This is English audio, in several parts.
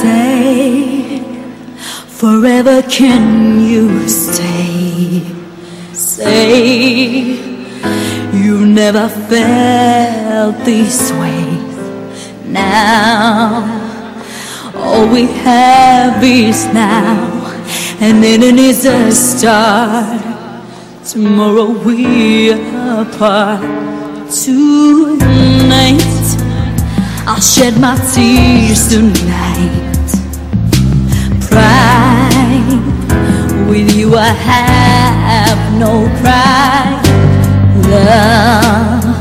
say forever can you stay? Say you never felt this way. Now all we have is now, and then it is a start. Tomorrow we are apart. Tonight I'll shed my tears tonight. Pride, with you I have no pride. Love,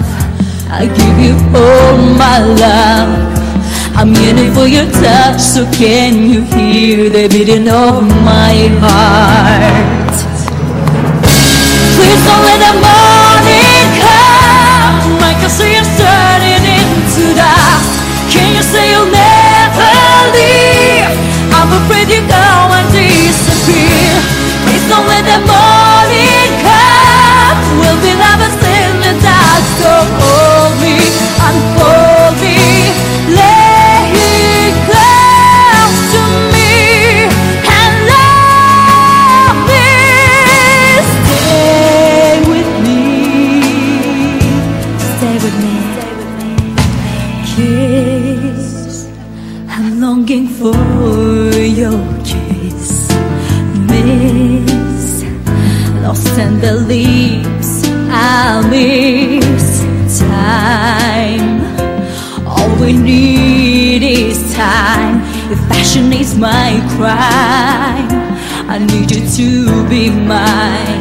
I give you all my love. I'm yearning for your touch, so can you hear the beating of my heart? Go and disappear. Please don't let the morning come. We'll be lovers in the dark. So hold me, unfold me, lay it to me, and love me. Stay with me. Stay with me. Kiss. I'm longing for kiss. Miss. Lost in the leaves. I'll miss time. All we need is time. If passion is my crime, I need you to be mine.